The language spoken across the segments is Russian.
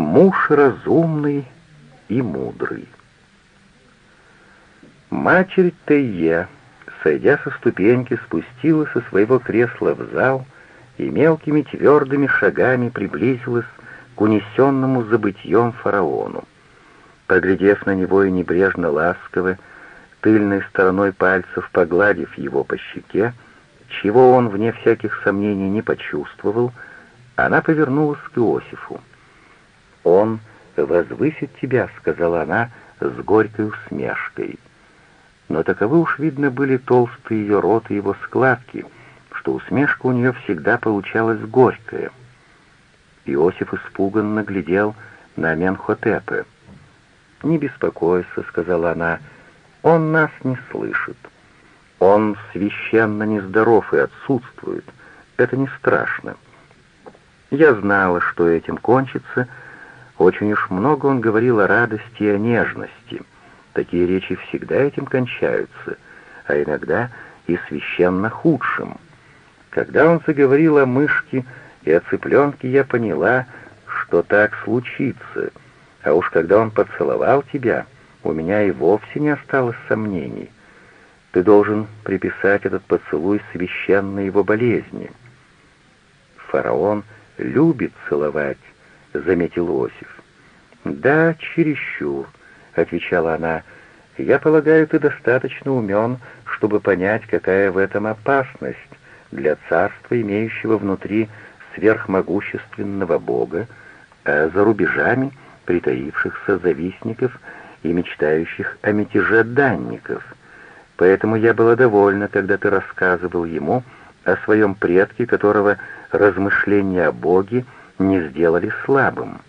Муж разумный и мудрый. Матерь Тейе, сойдя со ступеньки, спустилась со своего кресла в зал и мелкими твердыми шагами приблизилась к унесенному забытьем фараону. Поглядев на него и небрежно ласково, тыльной стороной пальцев погладив его по щеке, чего он, вне всяких сомнений, не почувствовал, она повернулась к Иосифу. «Он возвысит тебя», — сказала она с горькой усмешкой. Но таковы уж, видно, были толстые ее рот и его складки, что усмешка у нее всегда получалась горькая. Иосиф испуганно глядел на Менхотепа. «Не беспокойся», — сказала она, — «он нас не слышит. Он священно нездоров и отсутствует. Это не страшно. Я знала, что этим кончится, — очень уж много он говорил о радости и о нежности. Такие речи всегда этим кончаются, а иногда и священно худшим. Когда он заговорил о мышке и о цыпленке, я поняла, что так случится, а уж когда он поцеловал тебя, у меня и вовсе не осталось сомнений. Ты должен приписать этот поцелуй священной его болезни. Фараон любит целовать, — заметил Осиф. «Да, чересчур», — отвечала она. «Я полагаю, ты достаточно умен, чтобы понять, какая в этом опасность для царства, имеющего внутри сверхмогущественного Бога, а за рубежами притаившихся завистников и мечтающих о мятеже данников. Поэтому я была довольна, когда ты рассказывал ему о своем предке, которого размышления о Боге — не сделали слабым.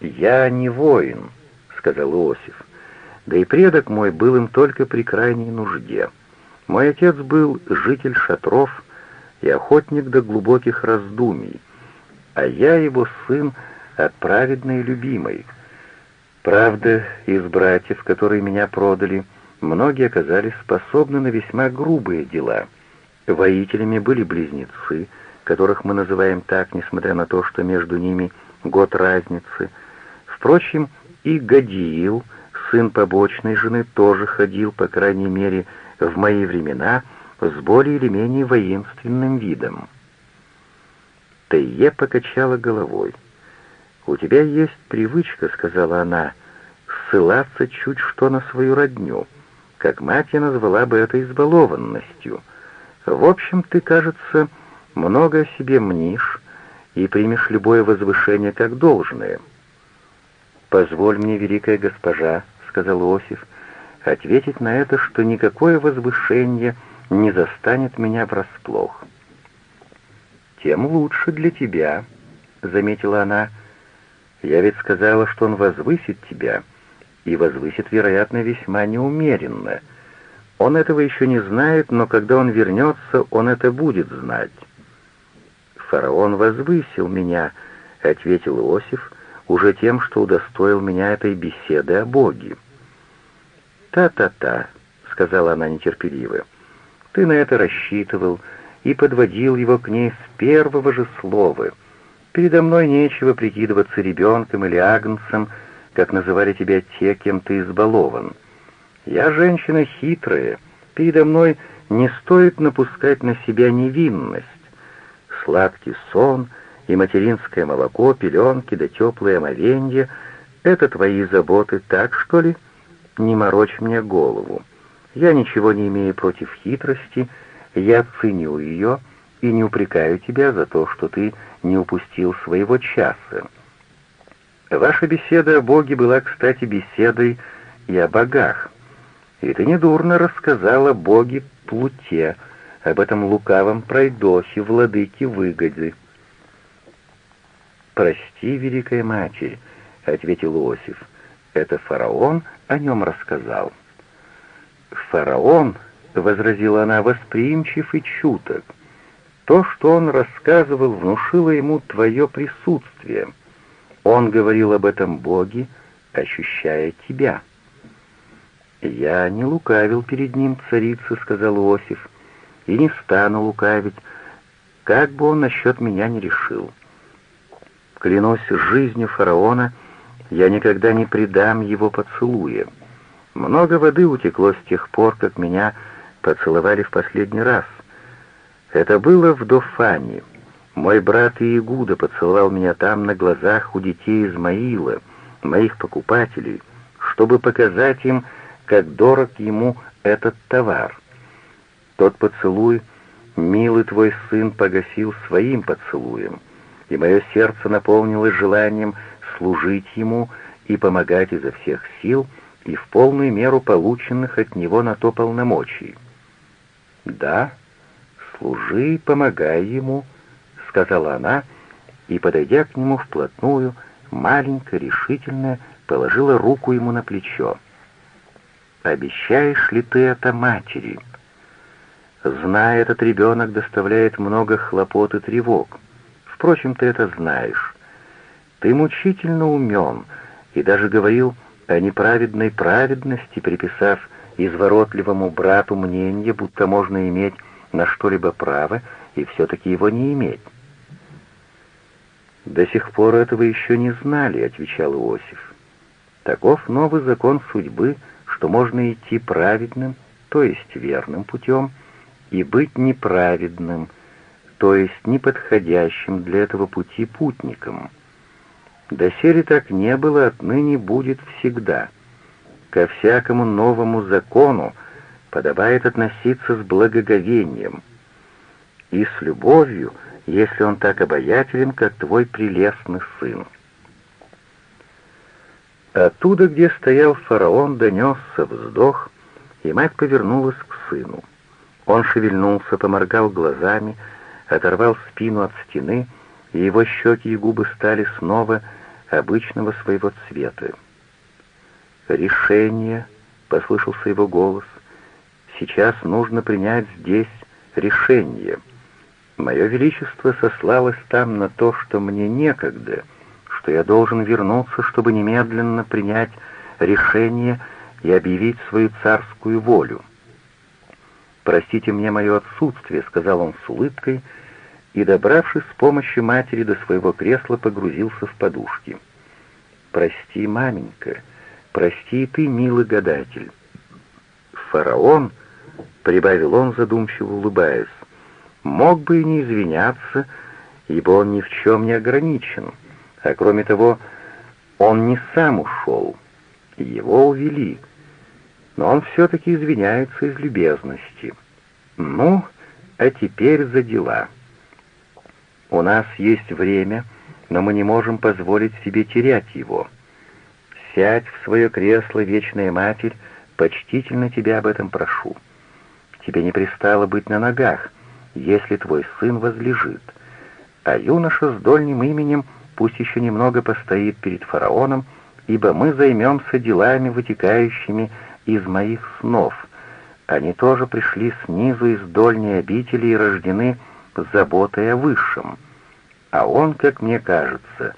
«Я не воин», — сказал Иосиф, — «да и предок мой был им только при крайней нужде. Мой отец был житель шатров и охотник до глубоких раздумий, а я его сын от праведной любимой. Правда, из братьев, которые меня продали, многие оказались способны на весьма грубые дела. Воителями были близнецы — которых мы называем так, несмотря на то, что между ними год разницы. Впрочем, и Гадиил, сын побочной жены, тоже ходил, по крайней мере, в мои времена, с более или менее воинственным видом. Тайе покачала головой. «У тебя есть привычка», — сказала она, — «ссылаться чуть что на свою родню, как мать я назвала бы это избалованностью. В общем, ты, кажется, — много о себе мнишь и примешь любое возвышение как должное. «Позволь мне, великая госпожа», — сказал Иосиф, — «ответить на это, что никакое возвышение не застанет меня врасплох». «Тем лучше для тебя», — заметила она. «Я ведь сказала, что он возвысит тебя, и возвысит, вероятно, весьма неумеренно. Он этого еще не знает, но когда он вернется, он это будет знать». «Фараон возвысил меня», — ответил Иосиф, уже тем, что удостоил меня этой беседы о Боге. «Та-та-та», — сказала она нетерпеливо, — «ты на это рассчитывал и подводил его к ней с первого же слова. Передо мной нечего прикидываться ребенком или агнцем, как называли тебя те, кем ты избалован. Я женщина хитрая, передо мной не стоит напускать на себя невинность сладкий сон и материнское молоко, пеленки да теплые омовенье — это твои заботы, так что ли? Не морочь мне голову. Я ничего не имею против хитрости, я ценю ее и не упрекаю тебя за то, что ты не упустил своего часа. Ваша беседа о Боге была, кстати, беседой и о богах. И ты недурно рассказала Боге Плуте, об этом лукавом пройдохе, владыке выгоды. «Прости, Великая Матерь», — ответил Иосиф, — «это фараон о нем рассказал». «Фараон», — возразила она, — «восприимчив и чуток. То, что он рассказывал, внушило ему твое присутствие. Он говорил об этом Боге, ощущая тебя». «Я не лукавил перед ним, царица», — сказал Иосиф и не стану лукавить, как бы он насчет меня не решил. Клянусь жизнью фараона, я никогда не предам его поцелуя. Много воды утекло с тех пор, как меня поцеловали в последний раз. Это было в Дофане. Мой брат Иегуда поцеловал меня там на глазах у детей Измаила, моих покупателей, чтобы показать им, как дорог ему этот товар. Тот поцелуй милый твой сын погасил своим поцелуем, и мое сердце наполнилось желанием служить ему и помогать изо всех сил и в полную меру полученных от него на то полномочий. «Да, служи и помогай ему», — сказала она, и, подойдя к нему вплотную, маленькая, решительная, положила руку ему на плечо. «Обещаешь ли ты это матери?» Зная, этот ребенок доставляет много хлопот и тревог. Впрочем, ты это знаешь. Ты мучительно умен и даже говорил о неправедной праведности, приписав изворотливому брату мнение, будто можно иметь на что-либо право и все-таки его не иметь. «До сих пор этого еще не знали», — отвечал Иосиф. «Таков новый закон судьбы, что можно идти праведным, то есть верным путем, — и быть неправедным, то есть неподходящим для этого пути путником. Доселе так не было, отныне будет всегда. Ко всякому новому закону подобает относиться с благоговением и с любовью, если он так обаятелен, как твой прелестный сын. Оттуда, где стоял фараон, донесся вздох, и мать повернулась к сыну. Он шевельнулся, поморгал глазами, оторвал спину от стены, и его щеки и губы стали снова обычного своего цвета. «Решение», — послышался его голос, — «сейчас нужно принять здесь решение. Мое Величество сослалось там на то, что мне некогда, что я должен вернуться, чтобы немедленно принять решение и объявить свою царскую волю». «Простите мне мое отсутствие», — сказал он с улыбкой, и, добравшись с помощью матери до своего кресла, погрузился в подушки. «Прости, маменька, прости и ты, милый гадатель». «Фараон», — прибавил он, задумчиво улыбаясь, — «мог бы и не извиняться, ибо он ни в чем не ограничен, а кроме того, он не сам ушел, его увели» но он все-таки извиняется из любезности. Ну, а теперь за дела. У нас есть время, но мы не можем позволить себе терять его. Сядь в свое кресло, вечная матерь, почтительно тебя об этом прошу. Тебе не пристало быть на ногах, если твой сын возлежит. А юноша с дольним именем пусть еще немного постоит перед фараоном, ибо мы займемся делами, вытекающими из моих снов. Они тоже пришли снизу из дольней обители и рождены заботой о высшем. А он, как мне кажется,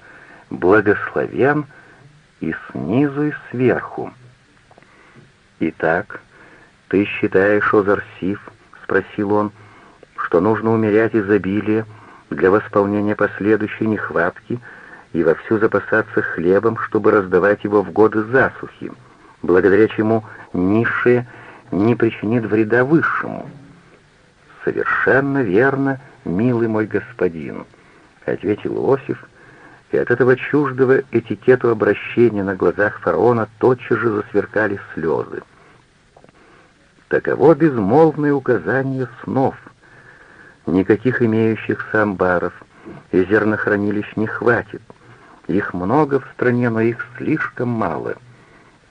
благословен и снизу, и сверху. «Итак, ты считаешь, Озарсив, — спросил он, — что нужно умерять изобилие для восполнения последующей нехватки и вовсю запасаться хлебом, чтобы раздавать его в годы засухи?» Благодаря чему низшее не причинит вреда высшему. «Совершенно верно, милый мой господин», — ответил Иосиф, и от этого чуждого этикету обращения на глазах фараона тотчас же засверкали слезы. Таково безмолвное указание снов. Никаких имеющихся амбаров и зернохранилищ не хватит. Их много в стране, но их слишком мало —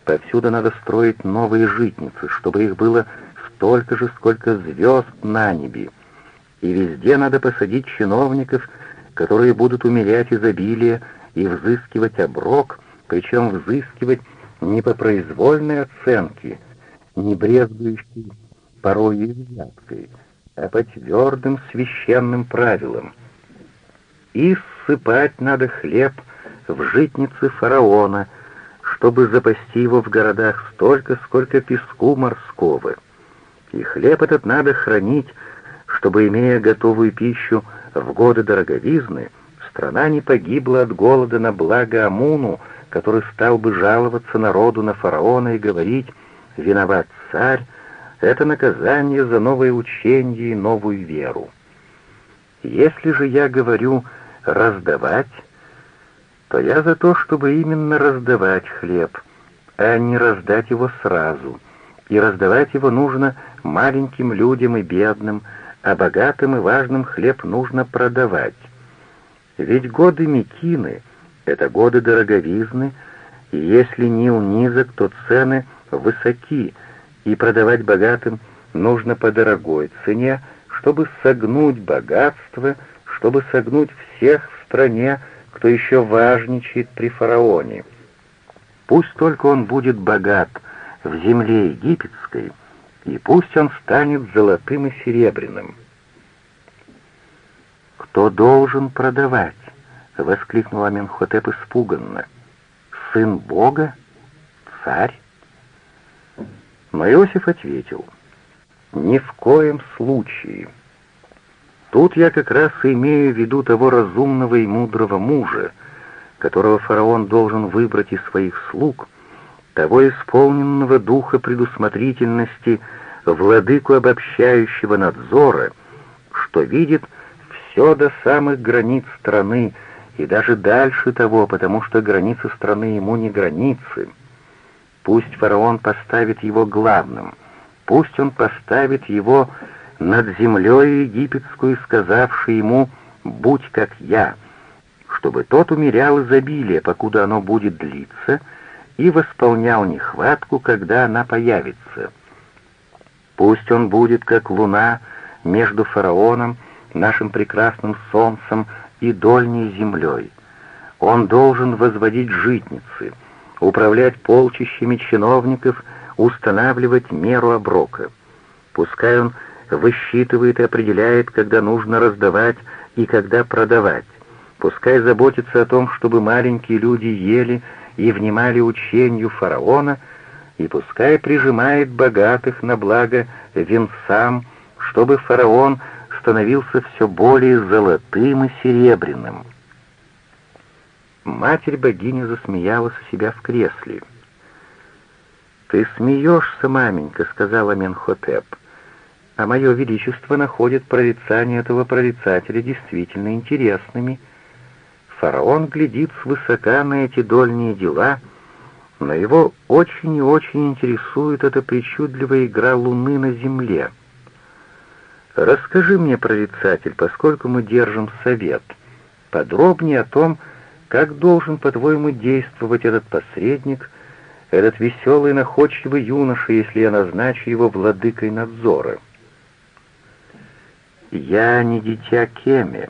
Повсюду надо строить новые житницы, чтобы их было столько же, сколько звезд на небе. И везде надо посадить чиновников, которые будут умерять изобилие и взыскивать оброк, причем взыскивать не по произвольной оценке, не брезгующей порой и взяткой, а по твердым священным правилам. И ссыпать надо хлеб в житницы фараона — чтобы запасти его в городах столько, сколько песку морского. И хлеб этот надо хранить, чтобы, имея готовую пищу в годы дороговизны, страна не погибла от голода на благо Амуну, который стал бы жаловаться народу на фараона и говорить «виноват царь», это наказание за новое учение и новую веру. Если же я говорю «раздавать», то я за то, чтобы именно раздавать хлеб, а не раздать его сразу. И раздавать его нужно маленьким людям и бедным, а богатым и важным хлеб нужно продавать. Ведь годы Микины — это годы дороговизны, и если Нил низок, то цены высоки, и продавать богатым нужно по дорогой цене, чтобы согнуть богатство, чтобы согнуть всех в стране, кто еще важничает при фараоне. Пусть только он будет богат в земле египетской, и пусть он станет золотым и серебряным. «Кто должен продавать?» — воскликнул Аменхотеп испуганно. «Сын Бога? Царь?» Но Иосиф ответил, «Ни в коем случае». Тут я как раз имею в виду того разумного и мудрого мужа, которого фараон должен выбрать из своих слуг, того исполненного духа предусмотрительности, владыку обобщающего надзора, что видит все до самых границ страны и даже дальше того, потому что границы страны ему не границы. Пусть фараон поставит его главным, пусть он поставит его над землей египетскую, сказавший ему «Будь как я», чтобы тот умерял изобилие, покуда оно будет длиться, и восполнял нехватку, когда она появится. Пусть он будет как луна между фараоном, нашим прекрасным солнцем и дольней землей. Он должен возводить житницы, управлять полчищами чиновников, устанавливать меру оброка. Пускай он высчитывает и определяет, когда нужно раздавать и когда продавать. Пускай заботится о том, чтобы маленькие люди ели и внимали учению фараона, и пускай прижимает богатых на благо венцам, чтобы фараон становился все более золотым и серебряным. Матерь богини засмеялась у себя в кресле. «Ты смеешься, маменька», — сказала Менхотеп а мое величество находит прорицания этого прорицателя действительно интересными. Фараон глядит свысока на эти дольние дела, но его очень и очень интересует эта причудливая игра луны на земле. Расскажи мне, прорицатель, поскольку мы держим совет, подробнее о том, как должен, по-твоему, действовать этот посредник, этот веселый находчивый юноша, если я назначу его владыкой надзора. «Я не дитя Кеме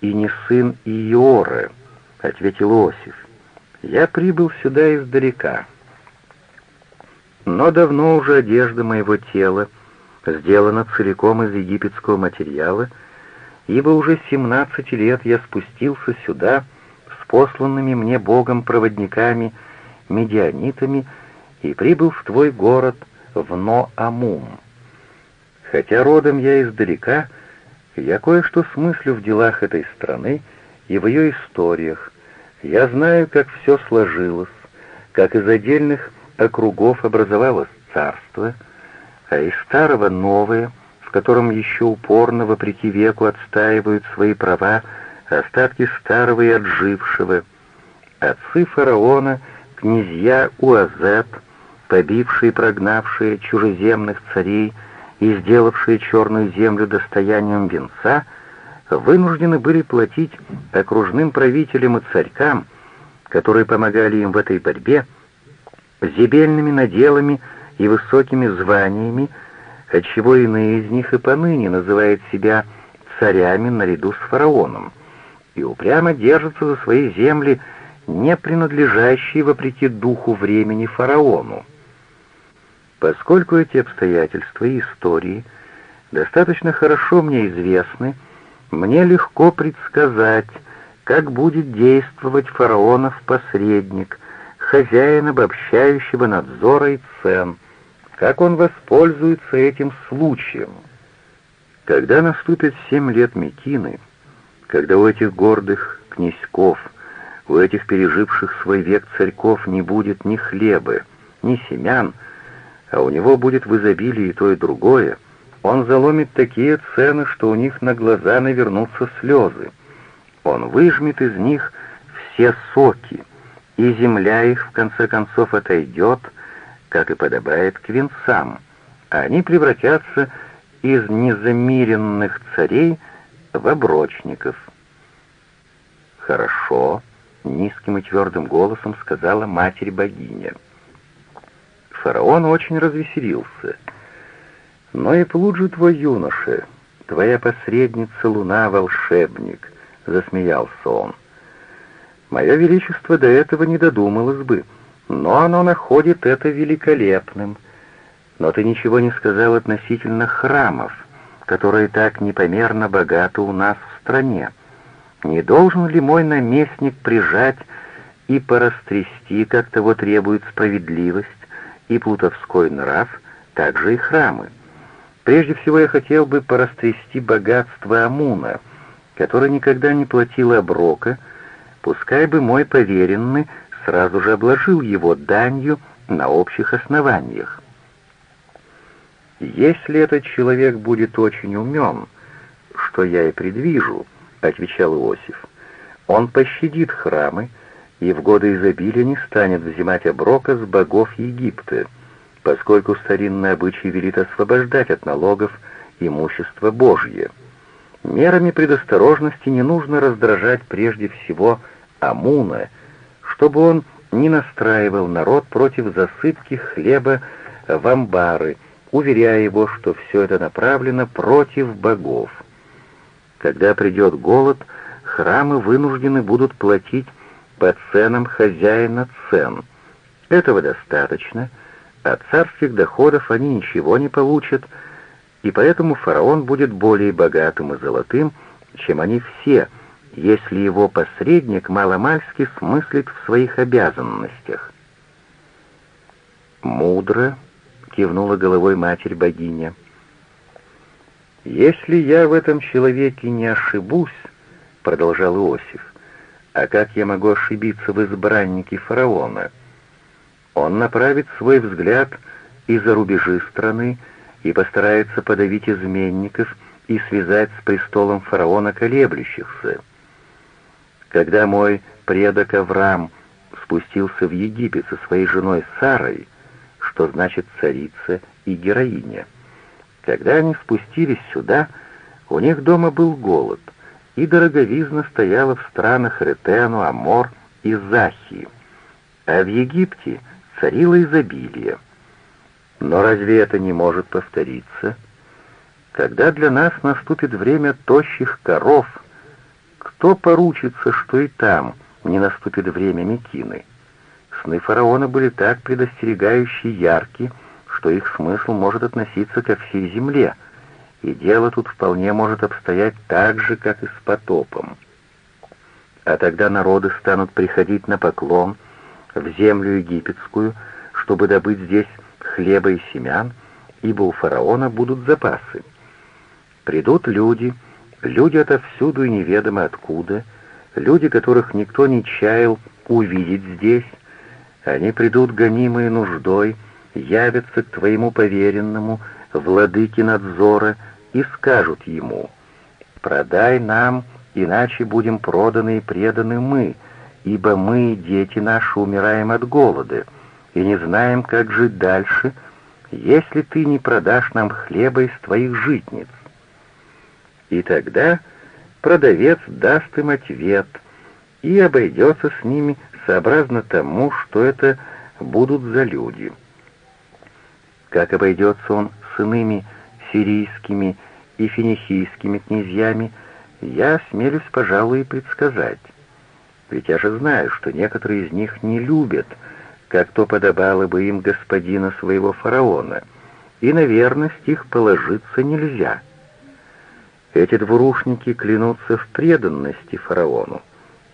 и не сын Иоры», — ответил Осиф. «Я прибыл сюда издалека. Но давно уже одежда моего тела сделана целиком из египетского материала, ибо уже семнадцати лет я спустился сюда с посланными мне Богом проводниками, медианитами, и прибыл в твой город, в Ноамум. Хотя родом я издалека, я кое-что смыслю в делах этой страны и в ее историях. Я знаю, как все сложилось, как из отдельных округов образовалось царство, а из старого новое, в котором еще упорно, вопреки веку, отстаивают свои права остатки старого и отжившего. Отцы фараона, князья Уазет, побившие и прогнавшие чужеземных царей, и сделавшие черную землю достоянием венца, вынуждены были платить окружным правителям и царькам, которые помогали им в этой борьбе, зебельными наделами и высокими званиями, отчего иные из них и поныне называют себя царями наряду с фараоном, и упрямо держатся за свои земли, не принадлежащие, вопреки духу времени, фараону. Поскольку эти обстоятельства и истории достаточно хорошо мне известны, мне легко предсказать, как будет действовать фараонов посредник, хозяин обобщающего надзора и цен, как он воспользуется этим случаем. Когда наступит семь лет Микины, когда у этих гордых князьков, у этих переживших свой век царьков не будет ни хлеба, ни семян, а у него будет в изобилии и то, и другое, он заломит такие цены, что у них на глаза навернутся слезы. Он выжмет из них все соки, и земля их в конце концов отойдет, как и подобает к венцам, а они превратятся из незамиренных царей в оброчников. «Хорошо», — низким и твердым голосом сказала матерь-богиня. Фараон очень развеселился. «Но и плуджи твой юноша, твоя посредница луна-волшебник», — засмеялся он. «Мое величество до этого не додумалось бы, но оно находит это великолепным. Но ты ничего не сказал относительно храмов, которые так непомерно богаты у нас в стране. Не должен ли мой наместник прижать и порастрясти, как того требует справедливость и плутовской нрав, также и храмы? Прежде всего я хотел бы порастрясти богатство Амуна, который никогда не платил оброка, пускай бы мой поверенный сразу же обложил его данью на общих основаниях. Если этот человек будет очень умен, что я и предвижу, — отвечал Иосиф. «Он пощадит храмы и в годы изобилия не станет взимать оброка с богов Египта, поскольку старинный обычай велит освобождать от налогов имущество Божье. Мерами предосторожности не нужно раздражать прежде всего Амуна, чтобы он не настраивал народ против засыпки хлеба в амбары, уверяя его, что все это направлено против богов. Когда придет голод, храмы вынуждены будут платить по ценам хозяина цен. Этого достаточно, от царских доходов они ничего не получат, и поэтому фараон будет более богатым и золотым, чем они все, если его посредник маломальски смыслит в своих обязанностях. «Мудро», — кивнула головой матерь-богиня, — «Если я в этом человеке не ошибусь», — продолжал Иосиф, «а как я могу ошибиться в избраннике фараона? Он направит свой взгляд и за рубежи страны и постарается подавить изменников и связать с престолом фараона колеблющихся. Когда мой предок Авраам спустился в Египет со своей женой Сарой, что значит царица и героиня, — когда они спустились сюда, у них дома был голод, и дороговизна стояла в странах Ретену, Амор и Захии, а в Египте царило изобилие. Но разве это не может повториться? Когда для нас наступит время тощих коров, кто поручится, что и там не наступит время Мекины? Сны фараона были так предостерегающие яркие, что их смысл может относиться ко всей земле, и дело тут вполне может обстоять так же, как и с потопом. А тогда народы станут приходить на поклон в землю египетскую, чтобы добыть здесь хлеба и семян, ибо у фараона будут запасы. Придут люди, люди отовсюду и неведомо откуда, люди, которых никто не чаял увидеть здесь, они придут гонимые нуждой, явятся к твоему поверенному, владыке надзора, и скажут ему, «Продай нам, иначе будем проданы и преданы мы, ибо мы, дети наши, умираем от голода, и не знаем, как жить дальше, если ты не продашь нам хлеба из твоих житниц». И тогда продавец даст им ответ и обойдется с ними сообразно тому, что это будут за люди как обойдется он с иными сирийскими и финикийскими князьями, я смелюсь, пожалуй, и предсказать. Ведь я же знаю, что некоторые из них не любят, как то подобало бы им господина своего фараона, и на верность их положиться нельзя. Эти двурушники клянутся в преданности фараону,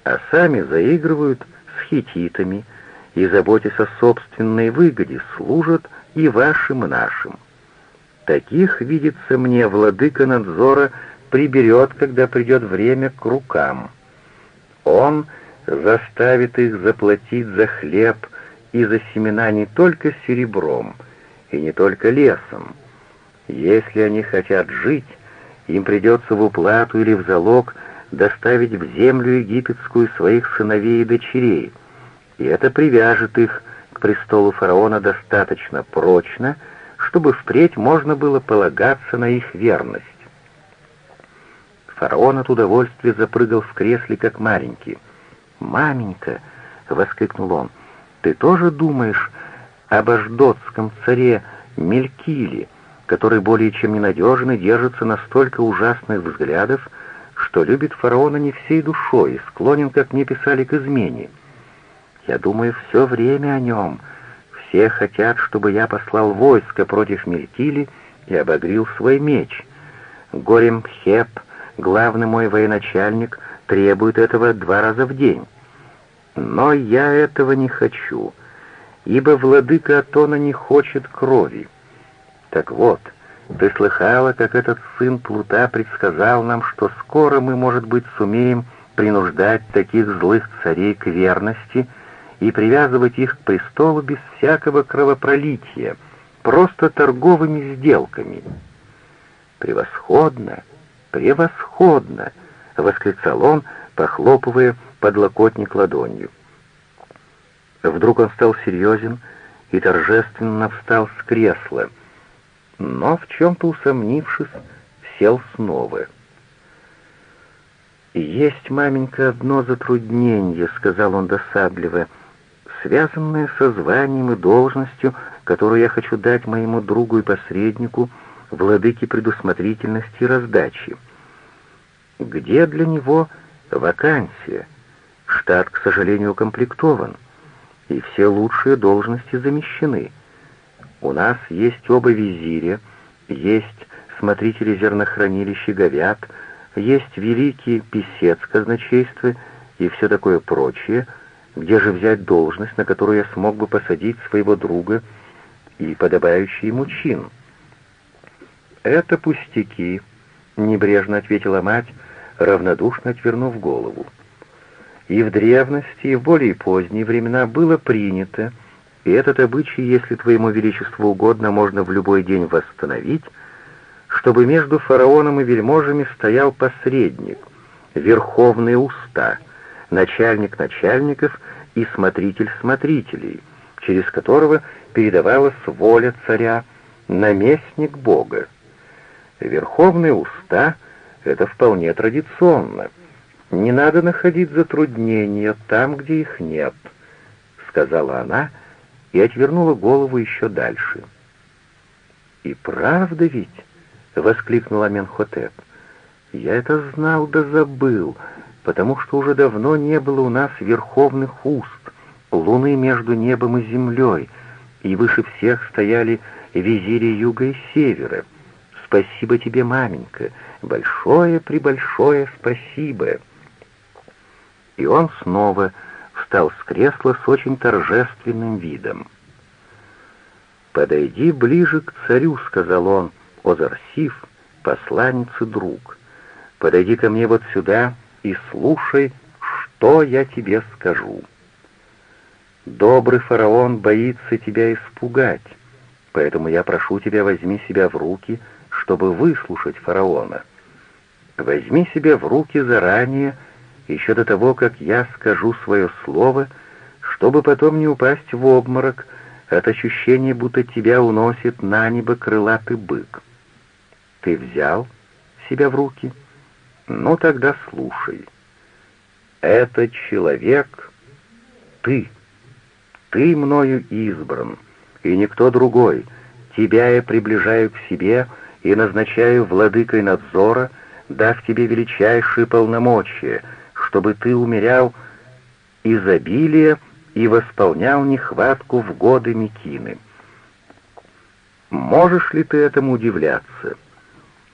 а сами заигрывают с хититами и, заботясь о собственной выгоде, служат и вашим, и нашим. Таких, видится мне, владыка надзора приберет, когда придет время, к рукам. Он заставит их заплатить за хлеб и за семена не только серебром и не только лесом. Если они хотят жить, им придется в уплату или в залог доставить в землю египетскую своих сыновей и дочерей, и это привяжет их к престолу фараона достаточно прочно, чтобы впредь можно было полагаться на их верность. Фараон от удовольствия запрыгал в кресле, как маленький. «Маменька!» — воскликнул он. «Ты тоже думаешь об аждотском царе Мелькиле, который более чем ненадежен и держится настолько ужасных взглядов, что любит фараона не всей душой и склонен, как мне писали, к измене. Я думаю все время о нем. Все хотят, чтобы я послал войско против Мелькили и обогрил свой меч. Горем Хеп, главный мой военачальник, требует этого два раза в день. Но я этого не хочу, ибо владыка Атона не хочет крови. Так вот, ты слыхала, как этот сын Плута предсказал нам, что скоро мы, может быть, сумеем принуждать таких злых царей к верности и привязывать их к престолу без всякого кровопролития, просто торговыми сделками. «Превосходно! Превосходно!» — восклицал он, похлопывая подлокотник ладонью. Вдруг он стал серьезен и торжественно встал с кресла — но, в чем-то усомнившись, сел снова. «Есть, маменька, одно затруднение», — сказал он досадливо, «связанное со званием и должностью, которую я хочу дать моему другу и посреднику, владыке предусмотрительности и раздачи. Где для него вакансия? Штат, к сожалению, укомплектован, и все лучшие должности замещены». У нас есть оба визиря, есть смотрители зернохранилища говяд, есть великий писец казначейства и все такое прочее, где же взять должность, на которую я смог бы посадить своего друга и подобающий ему чин? «Это пустяки», — небрежно ответила мать, равнодушно отвернув голову. И в древности, и в более поздние времена было принято, — и этот обычай, если твоему величеству угодно, можно в любой день восстановить, чтобы между фараоном и вельможами стоял посредник, верховный уста, начальник начальников и смотритель смотрителей, через которого передавалась воля царя, наместник Бога. Верховный уста — это вполне традиционно. Не надо находить затруднения там, где их нет, — сказала она, — и отвернула голову еще дальше. «И правда ведь?» — воскликнула Менхотеп. «Я это знал да забыл, потому что уже давно не было у нас верховных уст, луны между небом и землей, и выше всех стояли визири юга и севера. Спасибо тебе, маменька, большое-пребольшое спасибо!» И он снова встал с кресла с очень торжественным видом. «Подойди ближе к царю», — сказал он, — «Озарсив, посланец и друг. Подойди ко мне вот сюда и слушай, что я тебе скажу. Добрый фараон боится тебя испугать, поэтому я прошу тебя, возьми себя в руки, чтобы выслушать фараона. Возьми себя в руки заранее, еще до того, как я скажу свое слово, чтобы потом не упасть в обморок от ощущения, будто тебя уносит на небо крылатый бык. Ты взял себя в руки? Ну тогда слушай. Этот человек — ты. Ты мною избран, и никто другой. Тебя я приближаю к себе и назначаю владыкой надзора, дав тебе величайшие полномочия — чтобы ты умерял изобилие и восполнял нехватку в годы Микины. Можешь ли ты этому удивляться?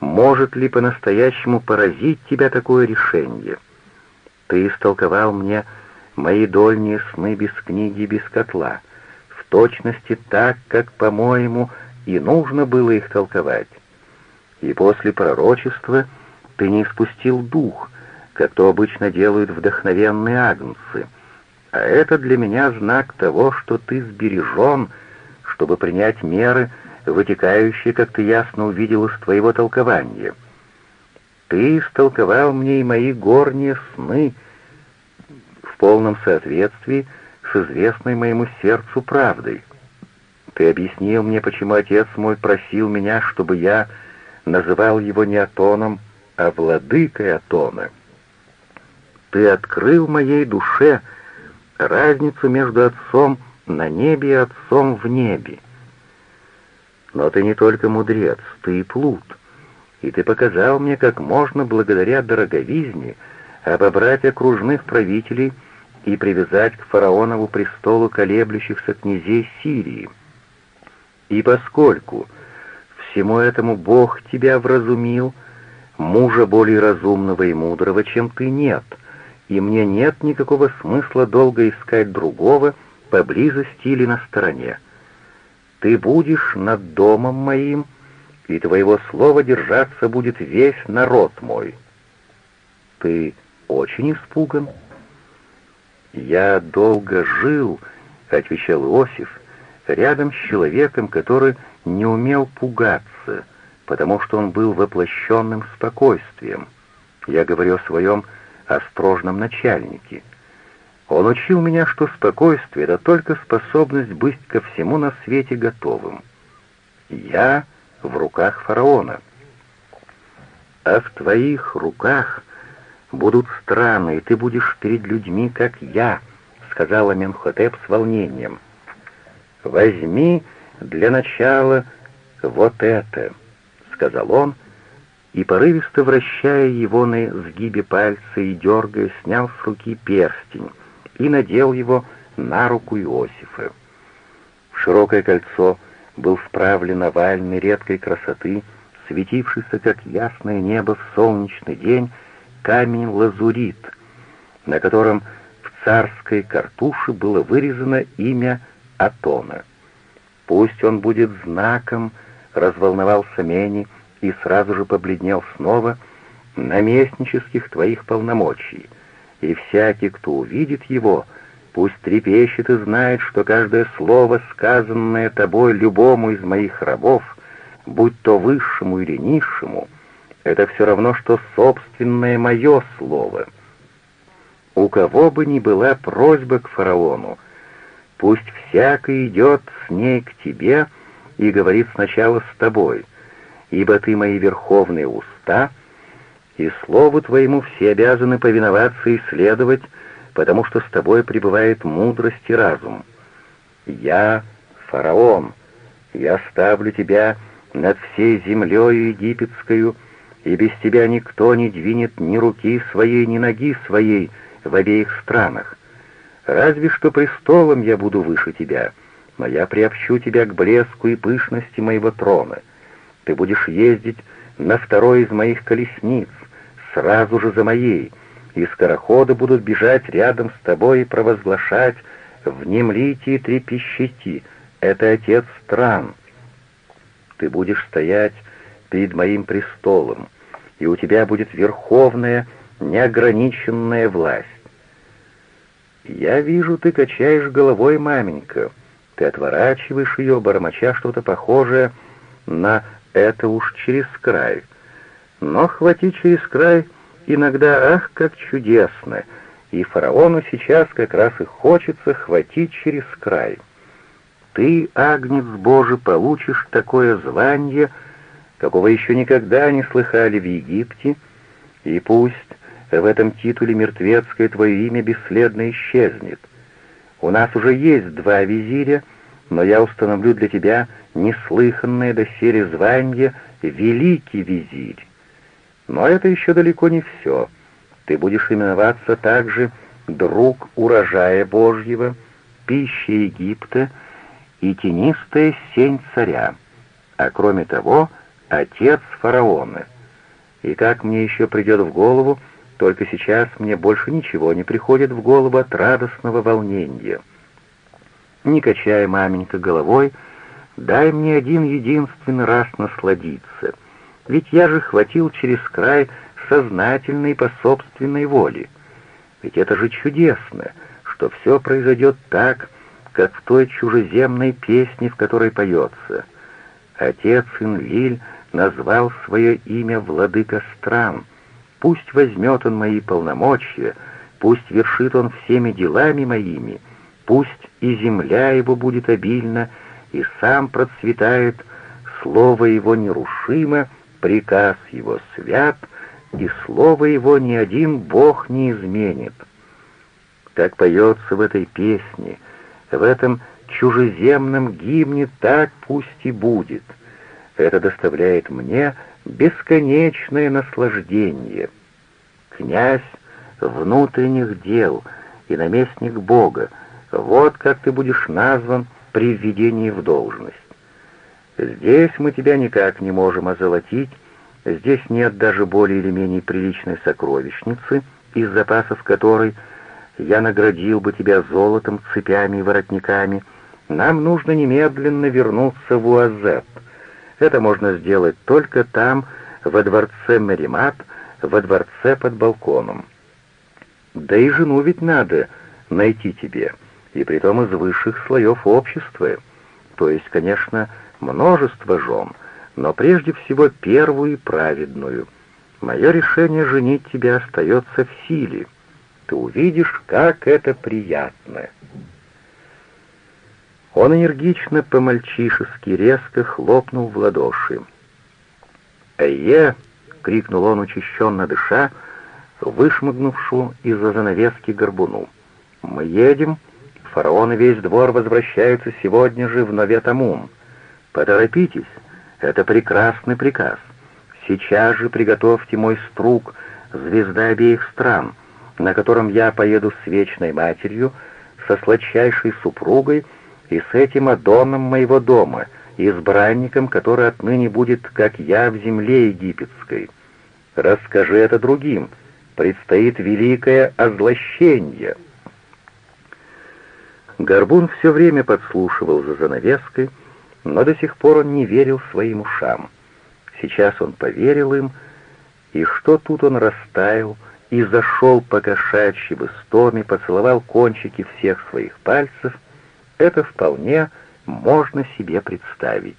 Может ли по-настоящему поразить тебя такое решение? Ты истолковал мне мои дольние сны без книги, без котла, в точности так, как, по-моему, и нужно было их толковать. И после пророчества ты не испустил дух, как то обычно делают вдохновенные агнцы, а это для меня знак того, что ты сбережен, чтобы принять меры, вытекающие, как ты ясно увидел из твоего толкования. Ты истолковал мне и мои горние сны в полном соответствии с известной моему сердцу правдой. Ты объяснил мне, почему отец мой просил меня, чтобы я называл его не Атоном, а владыкой Атона. Ты открыл моей душе разницу между отцом на небе и отцом в небе. Но ты не только мудрец, ты и плут, и ты показал мне, как можно благодаря дороговизне обобрать окружных правителей и привязать к фараонову престолу колеблющихся князей Сирии. И поскольку всему этому Бог тебя вразумил, мужа более разумного и мудрого, чем ты, нет, и мне нет никакого смысла долго искать другого поблизости или на стороне. Ты будешь над домом моим, и твоего слова держаться будет весь народ мой. Ты очень испуган? Я долго жил, — отвечал Иосиф, — рядом с человеком, который не умел пугаться, потому что он был воплощенным спокойствием. Я говорю о своем острожном начальнике — он учил меня, что спокойствие — это только способность быть ко всему на свете готовым. Я в руках фараона. А в твоих руках будут страны, и ты будешь перед людьми, как я, — сказала Менхотеп с волнением. Возьми для начала вот это, — сказал он, и, порывисто вращая его на сгибе пальца и дергая, снял с руки перстень, и надел его на руку Иосифа. В широкое кольцо был вправлен овальный редкой красоты, светившийся, как ясное небо в солнечный день, камень-лазурит, на котором в царской картуше было вырезано имя Атона. «Пусть он будет знаком», — разволновался Мени и сразу же побледнел снова, — «наместнических твоих полномочий» и всякий, кто увидит его, пусть трепещет и знает, что каждое слово, сказанное тобой любому из моих рабов, будь то высшему или низшему, это все равно, что собственное мое слово. У кого бы ни была просьба к фараону, пусть всякий идет с ней к тебе и говорит сначала с тобой, ибо ты мои верховные уста — и слову твоему все обязаны повиноваться и следовать, потому что с тобой пребывает мудрость и разум. Я — фараон, я ставлю тебя над всей землею египетскую, и без тебя никто не двинет ни руки своей, ни ноги своей в обеих странах. Разве что престолом я буду выше тебя, но я приобщу тебя к блеску и пышности моего трона. Ты будешь ездить на второй из моих колесниц, сразу же за моей, и скороходы будут бежать рядом с тобой и провозглашать «Внемлите и трепещите, это Отец стран». Ты будешь стоять перед моим престолом, и у тебя будет верховная, неограниченная власть. Я вижу, ты качаешь головой, маменька. Ты отворачиваешь ее, бормоча что-то похожее на «это уж через край». Но хвати через край иногда, ах, как чудесно, и фараону сейчас как раз и хочется хватить через край. Ты, Агнец Божий, получишь такое звание, какого еще никогда не слыхали в Египте, и пусть в этом титуле мертвецкое твое имя бесследно исчезнет. У нас уже есть два визиря, но я установлю для тебя неслыханное доселе звание «Великий визирь». Но это еще далеко не все. Ты будешь именоваться также «друг урожая Божьего», «пища Египта» и «тенистая сень царя», а кроме того, «отец фараона». И как мне еще придет в голову, только сейчас мне больше ничего не приходит в голову от радостного волнения. Не качая маменька головой, дай мне один единственный раз насладиться — ведь я же хватил через край сознательно и по собственной воле. Ведь это же чудесно, что все произойдет так, как в той чужеземной песне, в которой поется. Отец Инлиль назвал свое имя владыка стран. Пусть возьмет он мои полномочия, пусть вершит он всеми делами моими, пусть и земля его будет обильна, и сам процветает, слово его нерушимо, приказ его свят, и слово его ни один Бог не изменит. Как поется в этой песне, в этом чужеземном гимне, так пусть и будет. Это доставляет мне бесконечное наслаждение. Князь внутренних дел и наместник Бога, вот как ты будешь назван при введении в должность. Здесь мы тебя никак не можем озолотить, здесь нет даже более или менее приличной сокровищницы, из запасов которой я наградил бы тебя золотом, цепями и воротниками. Нам нужно немедленно вернуться в Уазет. Это можно сделать только там, во дворце Меримат, во дворце под балконом. Да и жену ведь надо найти тебе, и притом из высших слоев общества. То есть, конечно, множество жен, но прежде всего первую и праведную. Мое решение женить тебя остается в силе. Ты увидишь, как это приятно. Он энергично, по-мальчишески, резко хлопнул в ладоши. «Эе!» — крикнул он, учащенно дыша, вышмыгнувшую из-за занавески горбуну. «Мы едем. Фараон весь двор возвращаются сегодня же в Новетамун. Поторопитесь, это прекрасный приказ. Сейчас же приготовьте мой струк, звезда обеих стран, на котором я поеду с вечной матерью, со сладчайшей супругой и с этим Адоном моего дома, избранником, который отныне будет, как я, в земле египетской. Расскажи это другим. Предстоит великое озлощение». Горбун все время подслушивал за занавеской, но до сих пор он не верил своим ушам. Сейчас он поверил им, и что тут он растаял, и зашел по кошачьи в истоме, поцеловал кончики всех своих пальцев, это вполне можно себе представить.